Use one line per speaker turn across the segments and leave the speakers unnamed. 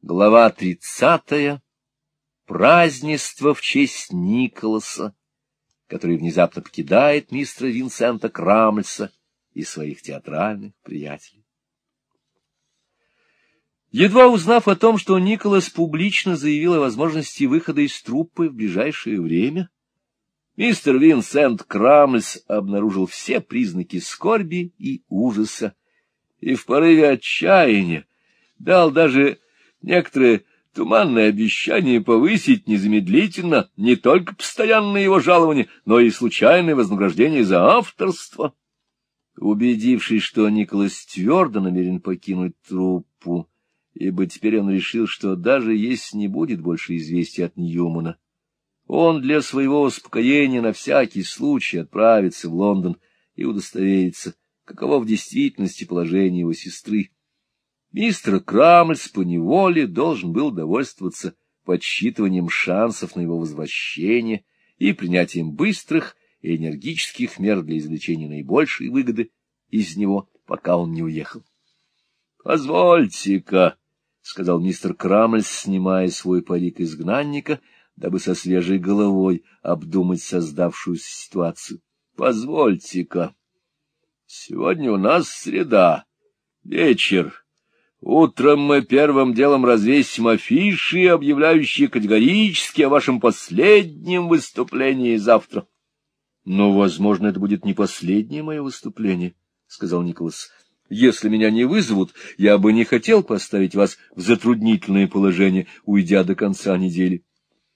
Глава тридцатая. Празднество в честь Николаса, который внезапно покидает мистера Винсента Крамльса и своих театральных приятелей. Едва узнав о том, что Николас публично заявил о возможности выхода из труппы в ближайшее время, мистер Винсент Крамльс обнаружил все признаки скорби и ужаса, и в порыве отчаяния дал даже некоторые туманные обещания повысить незамедлительно не только постоянное его жалование, но и случайное вознаграждение за авторство. Убедившись, что Николас твердо намерен покинуть труппу, ибо теперь он решил, что даже если не будет больше известий от Ньюмана, он для своего успокоения на всякий случай отправится в Лондон и удостоверится, каково в действительности положение его сестры. Мистер Крамльс поневоле должен был довольствоваться подсчитыванием шансов на его возвращение и принятием быстрых и энергических мер для извлечения наибольшей выгоды из него, пока он не уехал. — Позвольте-ка, — сказал мистер Крамльс, снимая свой парик изгнанника, дабы со свежей головой обдумать создавшуюся ситуацию. — Позвольте-ка. Сегодня у нас среда, вечер. Утром мы первым делом развесим афиши, объявляющие категорически о вашем последнем выступлении завтра. — Но, возможно, это будет не последнее мое выступление, — сказал Николас. — Если меня не вызовут, я бы не хотел поставить вас в затруднительное положение, уйдя до конца недели.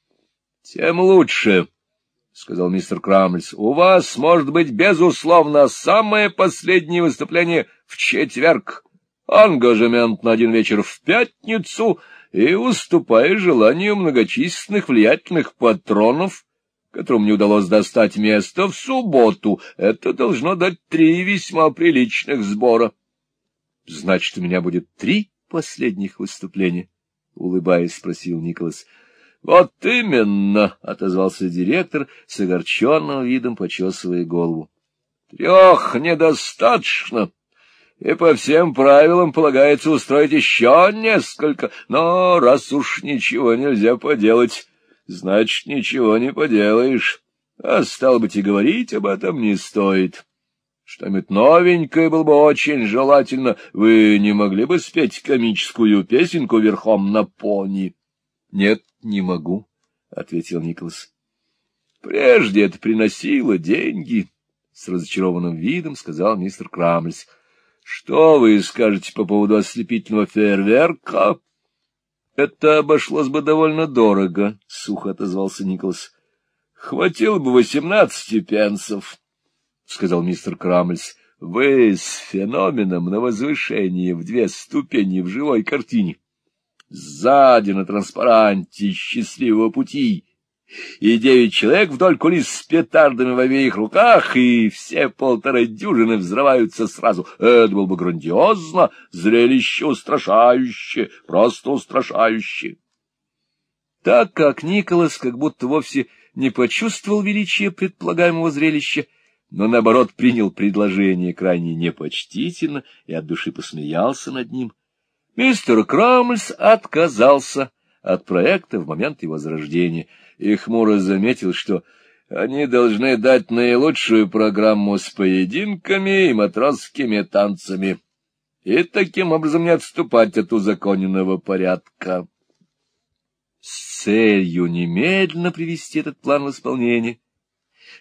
— Тем лучше, — сказал мистер Крамльс. — У вас, может быть, безусловно, самое последнее выступление в четверг ангажемент на один вечер в пятницу и, уступая желанию многочисленных влиятельных патронов, которым не удалось достать место в субботу, это должно дать три весьма приличных сбора. — Значит, у меня будет три последних выступления? — улыбаясь, спросил Николас. — Вот именно, — отозвался директор с огорченным видом, почесывая голову. — Трех недостаточно. — и по всем правилам полагается устроить еще несколько, но раз уж ничего нельзя поделать, значит, ничего не поделаешь, а, стало быть, и говорить об этом не стоит. Что-нибудь новенькое было бы очень желательно. Вы не могли бы спеть комическую песенку верхом на пони? — Нет, не могу, — ответил Николас. — Прежде это приносило деньги, — с разочарованным видом сказал мистер Крамльс. — Что вы скажете по поводу ослепительного фейерверка? — Это обошлось бы довольно дорого, — сухо отозвался Николас. — Хватило бы восемнадцати пенсов, — сказал мистер Крамльс. — Вы с феноменом на возвышении в две ступени в живой картине. Сзади на транспаранте счастливого пути и девять человек вдоль кулис с петардами в обеих руках, и все полторы дюжины взрываются сразу. Это было бы грандиозно, зрелище устрашающее, просто устрашающее. Так как Николас как будто вовсе не почувствовал величия предполагаемого зрелища, но, наоборот, принял предложение крайне непочтительно и от души посмеялся над ним, мистер Крамльс отказался от проекта в момент его зарождения — и хмуро заметил, что они должны дать наилучшую программу с поединками и матросскими танцами, и таким образом не отступать от узаконенного порядка. С целью немедленно привести этот план в исполнение,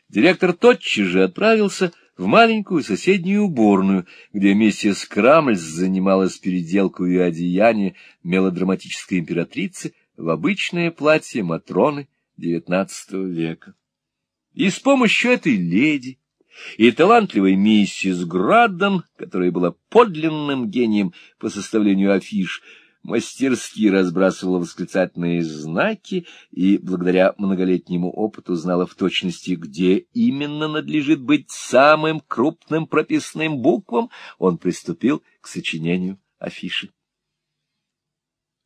директор тотчас же отправился в маленькую соседнюю уборную, где миссис Крамльс занималась переделкой одеяния мелодраматической императрицы в обычное платье Матроны XIX века. И с помощью этой леди и талантливой миссис Граддон, которая была подлинным гением по составлению афиш, мастерски разбрасывала восклицательные знаки и, благодаря многолетнему опыту, знала в точности, где именно надлежит быть самым крупным прописным буквам, он приступил к сочинению афиши.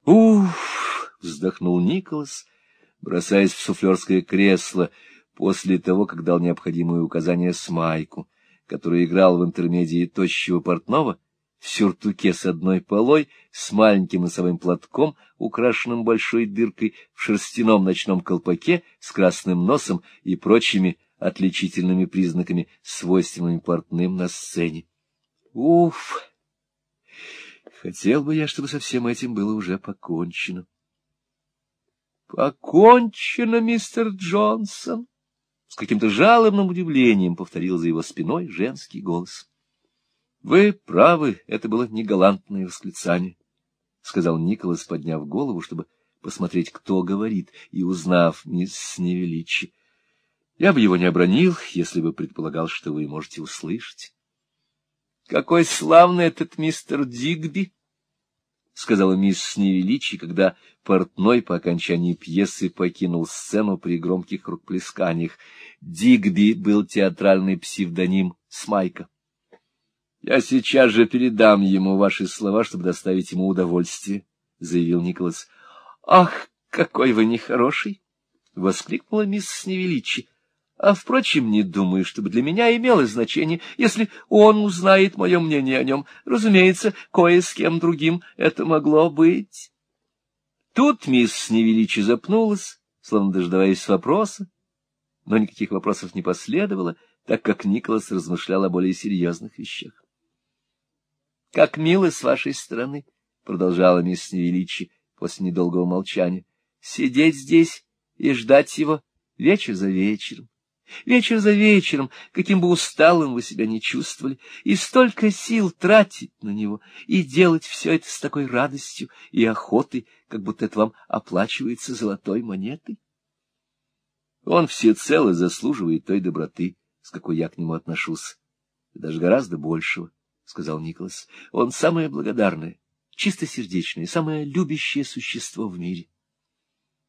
«Уф!» — вздохнул Николас бросаясь в суфлерское кресло после того, как дал необходимые указания Смайку, который играл в интермедии тощего портного в сюртуке с одной полой, с маленьким носовым платком, украшенным большой дыркой, в шерстяном ночном колпаке, с красным носом и прочими отличительными признаками, свойственными портным на сцене. Уф! Хотел бы я, чтобы со всем этим было уже покончено. — Покончено, мистер Джонсон! — с каким-то жалобным удивлением повторил за его спиной женский голос. — Вы правы, это было негалантное восклицание, — сказал Николас, подняв голову, чтобы посмотреть, кто говорит, и узнав мисс Невеличи. Я бы его не обронил, если бы предполагал, что вы можете услышать. — Какой славный этот мистер Дигби! — сказала мисс Сневеличи, когда портной по окончании пьесы покинул сцену при громких рукоплесканиях. Дигби был театральный псевдоним Смайка. — Я сейчас же передам ему ваши слова, чтобы доставить ему удовольствие, — заявил Николас. — Ах, какой вы нехороший! — воскликнула мисс Сневеличи. А, впрочем, не думаю, чтобы для меня имело значение, если он узнает мое мнение о нем. Разумеется, кое с кем другим это могло быть. Тут мисс Невеличи запнулась, словно дожидаясь вопроса, но никаких вопросов не последовало, так как Николас размышлял о более серьезных вещах. — Как мило с вашей стороны, — продолжала мисс Невеличи после недолгого молчания, — сидеть здесь и ждать его вечер за вечером. Вечер за вечером, каким бы усталым вы себя не чувствовали, и столько сил тратить на него, и делать все это с такой радостью и охотой, как будто это вам оплачивается золотой монетой. Он всецело заслуживает той доброты, с какой я к нему отношусь, даже гораздо большего, — сказал Николас. Он самое благодарное, чистосердечное, самое любящее существо в мире.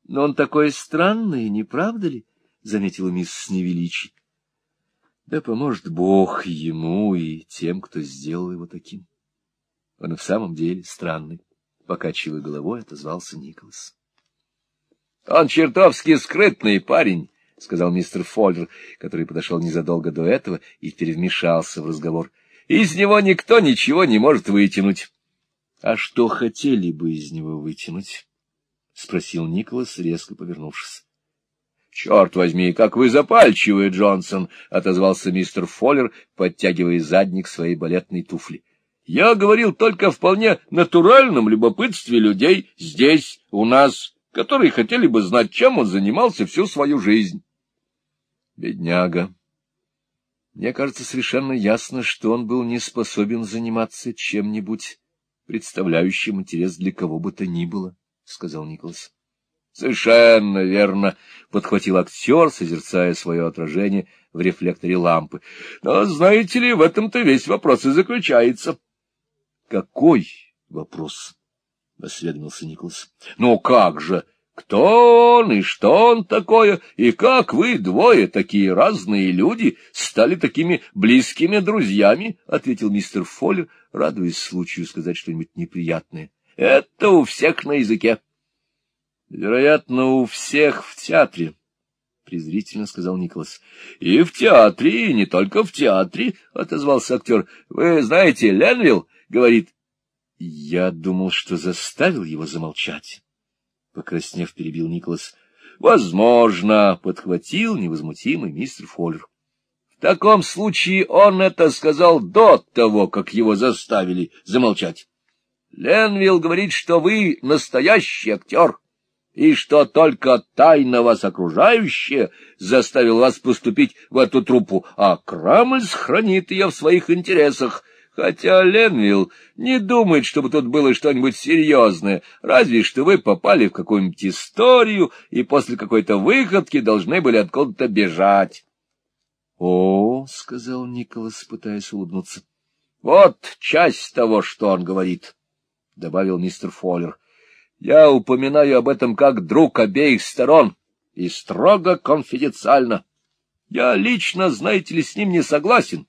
Но он такой странный, не правда ли? —— заметила мисс Сневеличи. — Да поможет Бог ему и тем, кто сделал его таким. Он в самом деле странный, — покачивая головой, отозвался Николас. — Он чертовски скрытный парень, — сказал мистер Фоллер, который подошел незадолго до этого и теперь вмешался в разговор. — Из него никто ничего не может вытянуть. — А что хотели бы из него вытянуть? — спросил Николас, резко повернувшись. Черт возьми, как вы запальчивы, Джонсон! — отозвался мистер Фоллер, подтягивая задник своей балетной туфли. — Я говорил только о вполне натуральном любопытстве людей здесь, у нас, которые хотели бы знать, чем он занимался всю свою жизнь. Бедняга. Мне кажется совершенно ясно, что он был не способен заниматься чем-нибудь, представляющим интерес для кого бы то ни было, — сказал Николас. Совершенно верно, — подхватил актер, созерцая свое отражение в рефлекторе лампы. Но, знаете ли, в этом-то весь вопрос и заключается. — Какой вопрос? — осведомился Николас. — Ну как же? Кто он и что он такое, и как вы, двое, такие разные люди, стали такими близкими друзьями? — ответил мистер Фоллер, радуясь случаю сказать что-нибудь неприятное. — Это у всех на языке. — Вероятно, у всех в театре, — презрительно сказал Николас. — И в театре, и не только в театре, — отозвался актер. — Вы знаете, Ленвилл говорит... — Я думал, что заставил его замолчать. Покраснев, перебил Николас. — Возможно, — подхватил невозмутимый мистер Фоллер. — В таком случае он это сказал до того, как его заставили замолчать. Ленвилл говорит, что вы настоящий актер. — и что только тайна вас окружающая заставил вас поступить в эту труппу, а Крамль хранит ее в своих интересах, хотя Ленвилл не думает, чтобы тут было что-нибудь серьезное, разве что вы попали в какую-нибудь историю и после какой-то выходки должны были откуда-то бежать. — О, — сказал Николас, пытаясь улыбнуться, — вот часть того, что он говорит, — добавил мистер Фоллер. — я упоминаю об этом как друг обеих сторон и строго конфиденциально. Я лично, знаете ли, с ним не согласен.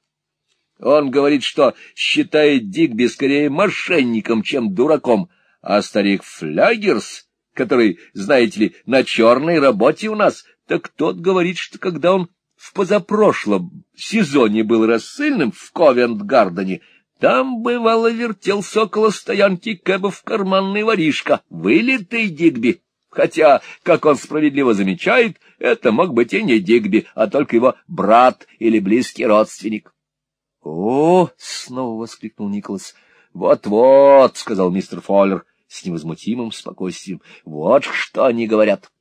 Он говорит, что считает Дигби скорее мошенником, чем дураком, а старик Флягерс, который, знаете ли, на черной работе у нас, так тот говорит, что когда он в позапрошлом сезоне был рассыльным в Ковент-Гардене, Там, бывало, вертелся около стоянки Кэбов карманный воришка, вылитый Дигби. Хотя, как он справедливо замечает, это мог быть и не Дигби, а только его брат или близкий родственник. — О! — снова воскликнул Николас. «Вот — Вот-вот, — сказал мистер Фоллер с невозмутимым спокойствием, — вот что они говорят.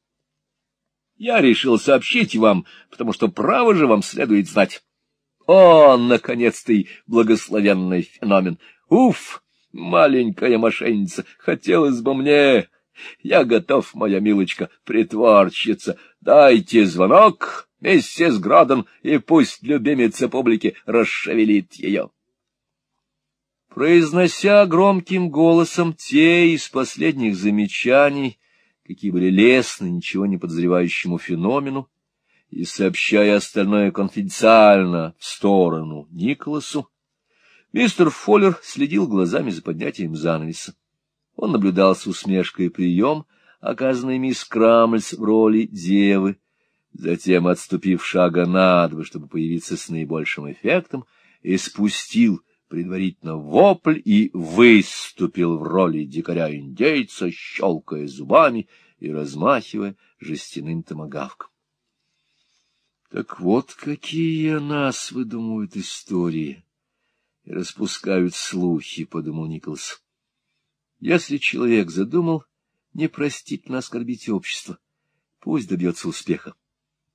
Я решил сообщить вам, потому что право же вам следует знать. О, наконец-то и благословенный феномен! Уф, маленькая мошенница, хотелось бы мне... Я готов, моя милочка, притворщица. Дайте звонок, миссис Градон, и пусть любимица публики расшевелит ее. Произнося громким голосом те из последних замечаний, какие были лестны ничего не подозревающему феномену, и сообщая остальное конфиденциально в сторону Николасу, мистер Фоллер следил глазами за поднятием занавеса. Он наблюдал с усмешкой прием, оказанный мисс Крамльс в роли девы, затем, отступив шага на чтобы появиться с наибольшим эффектом, и спустил предварительно вопль и выступил в роли дикаря-индейца, щелкая зубами и размахивая жестяным томогавком. Так вот какие нас выдумывают истории и распускают слухи, — подумал Николас. Если человек задумал непростительно оскорбить общество, пусть добьется успеха.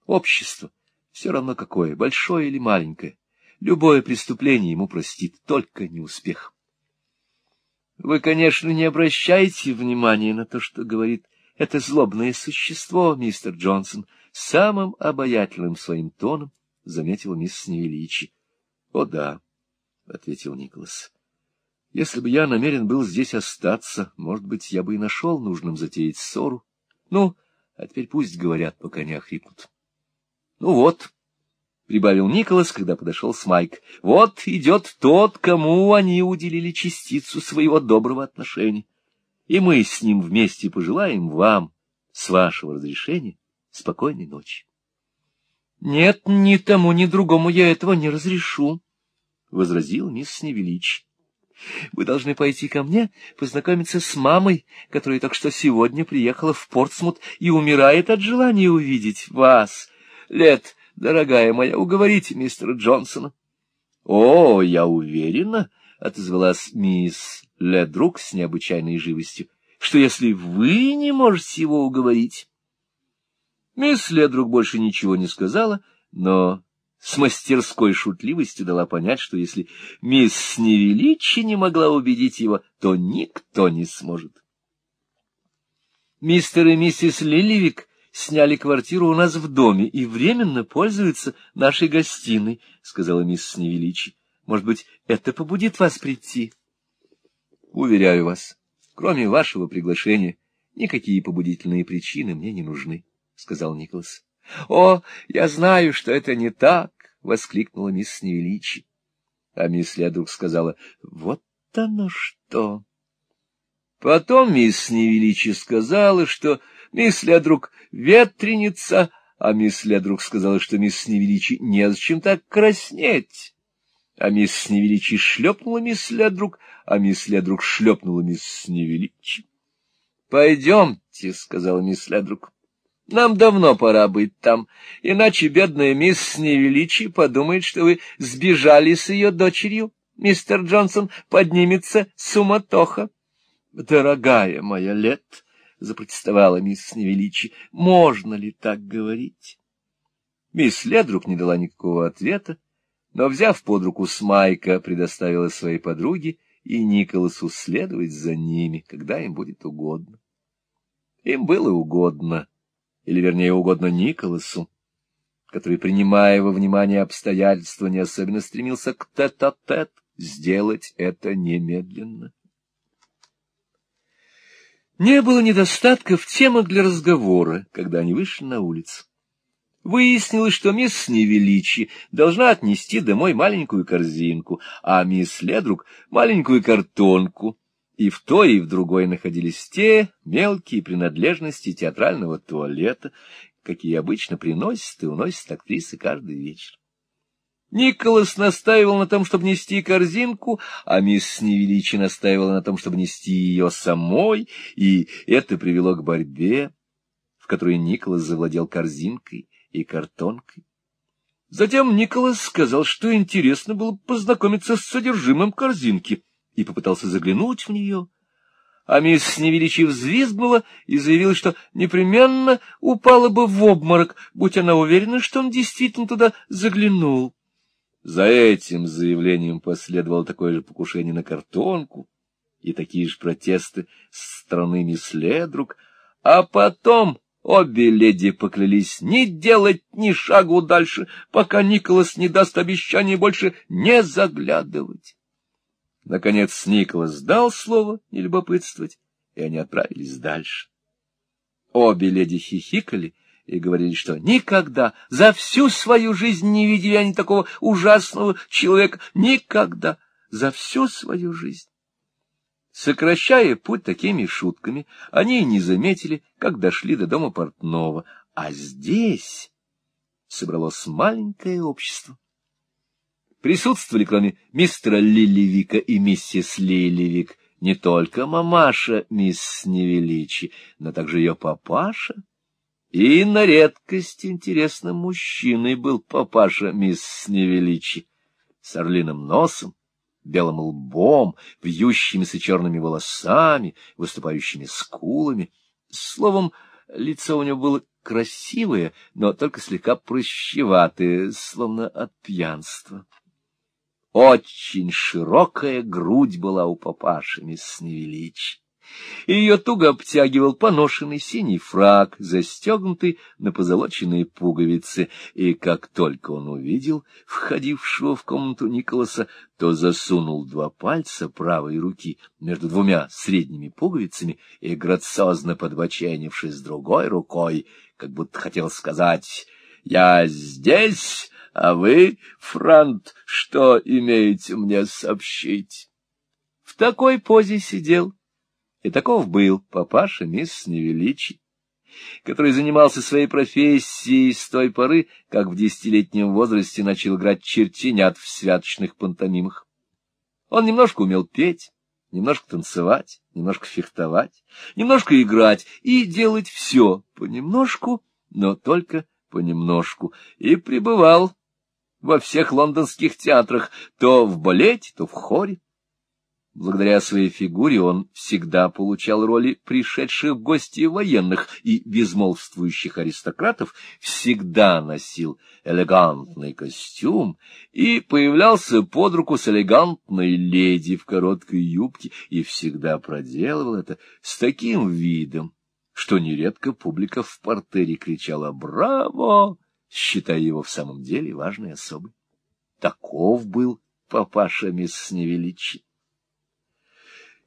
Общество, все равно какое, большое или маленькое, любое преступление ему простит, только не успех. Вы, конечно, не обращаете внимания на то, что говорит это злобное существо, мистер Джонсон, самым обаятельным своим тоном заметила мисс Невеличи. — О, да, — ответил Николас. — Если бы я намерен был здесь остаться, может быть, я бы и нашел нужным затеять ссору. Ну, а теперь пусть говорят, пока не охрипнут. — Ну вот, — прибавил Николас, когда подошел с Майк, — вот идет тот, кому они уделили частицу своего доброго отношения и мы с ним вместе пожелаем вам, с вашего разрешения, спокойной ночи. — Нет, ни тому, ни другому я этого не разрешу, — возразил мисс Невелич. — Вы должны пойти ко мне, познакомиться с мамой, которая только что сегодня приехала в Портсмут и умирает от желания увидеть вас. Лет, дорогая моя, уговорите мистера Джонсона. — О, я уверена, — отозвалась мисс Ледрук с необычайной живостью, — что если вы не можете его уговорить... Мисс Ледрук больше ничего не сказала, но с мастерской шутливостью дала понять, что если мисс Невеличи не могла убедить его, то никто не сможет. Мистер и миссис Лиливик сняли квартиру у нас в доме и временно пользуются нашей гостиной, — сказала мисс Невеличи. Может быть, это побудит вас прийти? Уверяю вас, кроме вашего приглашения, никакие побудительные причины мне не нужны, — сказал Николас. — О, я знаю, что это не так! — воскликнула мисс Невеличи. А мисс Ледрук сказала, — вот оно что! Потом мисс Невеличи сказала, что мисс Ледрук ветреница, а мисс Ледрук сказала, что мисс Невеличи незачем так краснеть а мисс Невеличи шлепнула мисс Ледрук, а мисс Ледрук шлепнула мисс Невеличи. — Пойдемте, — сказала мисс Ледрук. — Нам давно пора быть там, иначе бедная мисс Невеличи подумает, что вы сбежали с ее дочерью. Мистер Джонсон поднимется суматоха. — Дорогая моя Лет, — запротестовала мисс Невеличи, — можно ли так говорить? Мисс Ледрук не дала никакого ответа, но, взяв под руку Смайка, предоставила своей подруге и Николасу следовать за ними, когда им будет угодно. Им было угодно, или, вернее, угодно Николасу, который, принимая во внимание обстоятельства, не особенно стремился к тет-а-тет, -тет, сделать это немедленно. Не было недостатка в темах для разговора, когда они вышли на улицу. Выяснилось, что мисс Невеличи должна отнести домой маленькую корзинку, а мисс Ледрук — маленькую картонку, и в той и в другой находились те мелкие принадлежности театрального туалета, какие обычно приносят и уносят актрисы каждый вечер. Николас настаивал на том, чтобы нести корзинку, а мисс Невеличи настаивала на том, чтобы нести ее самой, и это привело к борьбе, в которой Николас завладел корзинкой и картонкой. Затем Николас сказал, что интересно было познакомиться с содержимым корзинки, и попытался заглянуть в нее. А мисс Невеличи взвизгнула и заявила, что непременно упала бы в обморок, будь она уверена, что он действительно туда заглянул. За этим заявлением последовало такое же покушение на картонку и такие же протесты с стороны мисс Ледрук, а потом обе леди поклялись не делать ни шагу дальше, пока Николас не даст обещания больше не заглядывать. Наконец Николас дал слово не любопытствовать, и они отправились дальше. Обе леди хихикали и говорили, что никогда, за всю свою жизнь не видели они такого ужасного человека, никогда, за всю свою жизнь. Сокращая путь такими шутками, они не заметили, как дошли до дома портного, а здесь собралось маленькое общество. Присутствовали, кроме мистера Лилливика и миссис Лилливик, не только мамаша мисс Невеличи, но также ее папаша и на редкость интересным мужчиной был папаша мисс Невеличи, с орлиным носом, белым лбом, вьющимися черными волосами, выступающими скулами. Словом, лицо у него было красивое, но только слегка прыщеватое, словно от пьянства. Очень широкая грудь была у папаши мисс Невеличи и ее туго обтягивал поношенный синий фраг, застегнутый на позолоченные пуговицы, и как только он увидел входившего в комнату Николаса, то засунул два пальца правой руки между двумя средними пуговицами и, грациозно подбоченившись другой рукой, как будто хотел сказать «Я здесь, а вы, Франт, что имеете мне сообщить?» В такой позе сидел и таков был папаша мисс Невеличи, который занимался своей профессией с той поры, как в десятилетнем возрасте начал играть чертенят в святочных пантомимах. Он немножко умел петь, немножко танцевать, немножко фехтовать, немножко играть и делать все понемножку, но только понемножку, и пребывал во всех лондонских театрах, то в балете, то в хоре. Благодаря своей фигуре он всегда получал роли пришедших в гости военных и безмолвствующих аристократов, всегда носил элегантный костюм и появлялся под руку с элегантной леди в короткой юбке и всегда проделывал это с таким видом, что нередко публика в портере кричала «Браво!», считая его в самом деле важной особой. Таков был папаша мисс Невеличи.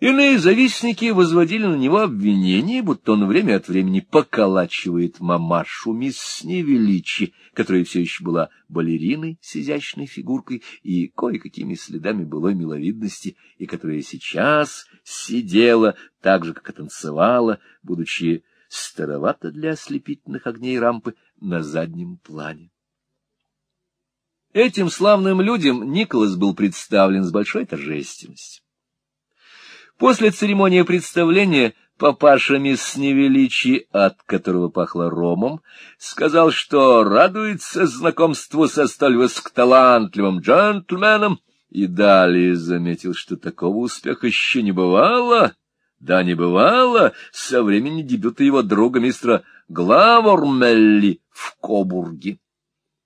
Иные завистники возводили на него обвинение, будто он время от времени поколачивает мамашу мисс Невеличи, которая все еще была балериной с изящной фигуркой и кое-какими следами былой миловидности, и которая сейчас сидела так же, как и танцевала, будучи старовато для ослепительных огней рампы на заднем плане. Этим славным людям Николас был представлен с большой торжественностью. После церемонии представления папаша мисс Невеличи, от которого пахло ромом, сказал, что радуется знакомству со столь высокоталантливым джентльменом, и далее заметил, что такого успеха еще не бывало, да не бывало со времени дебюта его друга мистера Главормелли в Кобурге.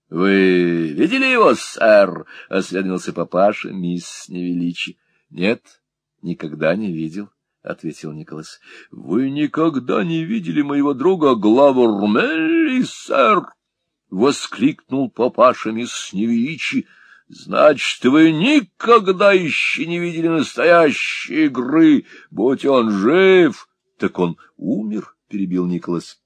— Вы видели его, сэр? — осведомился папаша мисс Невеличи. — Нет, — Никогда не видел, — ответил Николас. — Вы никогда не видели моего друга Главурмелли, сэр? — воскликнул папаша мисс Невеличи. — Значит, вы никогда еще не видели настоящей игры, будь он жив. — Так он умер, — перебил Николас.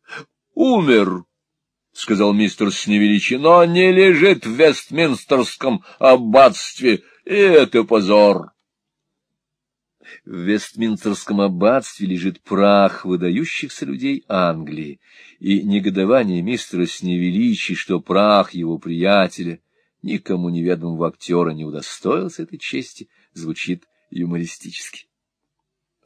— Умер, — сказал мистер Сневеличи, — но не лежит в Вестминстерском аббатстве, и это позор. В Вестминстерском аббатстве лежит прах выдающихся людей Англии, и негодование мистера Сневеличи, что прах его приятеля никому неведомого актера не удостоился этой чести, звучит юмористически.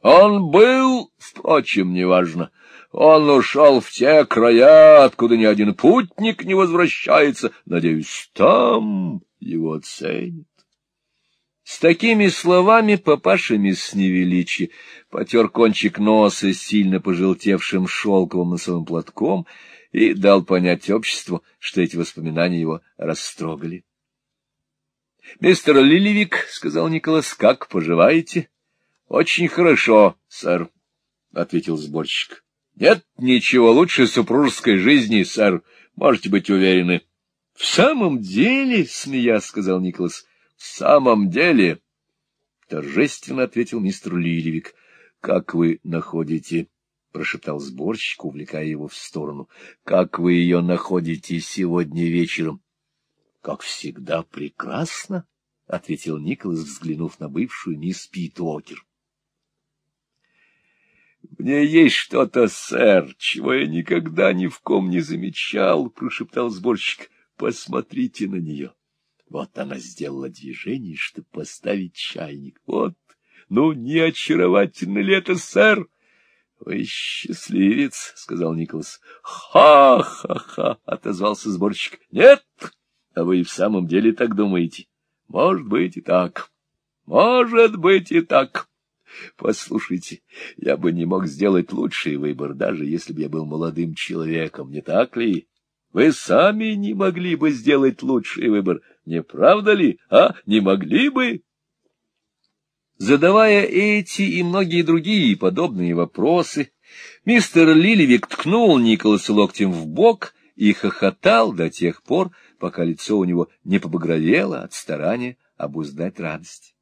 Он был, впрочем, неважно. Он ушел в те края, откуда ни один путник не возвращается. Надеюсь, там его ценят. С такими словами папаша мисс Невеличи потер кончик носа сильно пожелтевшим шелковым носовым платком и дал понять обществу, что эти воспоминания его растрогали. — Мистер Лилевик, — сказал Николас, — как поживаете? — Очень хорошо, сэр, — ответил сборщик. — Нет ничего лучше супружеской жизни, сэр, можете быть уверены. — В самом деле, — смеясь, — сказал Николас, — в самом деле, — торжественно ответил мистер Лилевик. — Как вы находите? — прошептал сборщик, увлекая его в сторону. — Как вы ее находите сегодня вечером? Как всегда прекрасно, — ответил Николас, взглянув на бывшую мисс Питокер. — Мне есть что-то, сэр, чего я никогда ни в ком не замечал, — прошептал сборщик. — Посмотрите на нее. Вот она сделала движение, чтобы поставить чайник. Вот, ну, не очаровательно ли это, сэр? — Вы счастливец, — сказал Николас. «Ха — Ха-ха-ха, — отозвался сборщик. — Нет, а вы и в самом деле так думаете? Может быть и так. Может быть и так. Послушайте, я бы не мог сделать лучший выбор, даже если бы я был молодым человеком, не так ли? Вы сами не могли бы сделать лучший выбор, не правда ли, а? Не могли бы? Задавая эти и многие другие подобные вопросы, мистер Лиливик ткнул Николаса локтем в бок и хохотал до тех пор, пока лицо у него не побагровело от старания обуздать радость.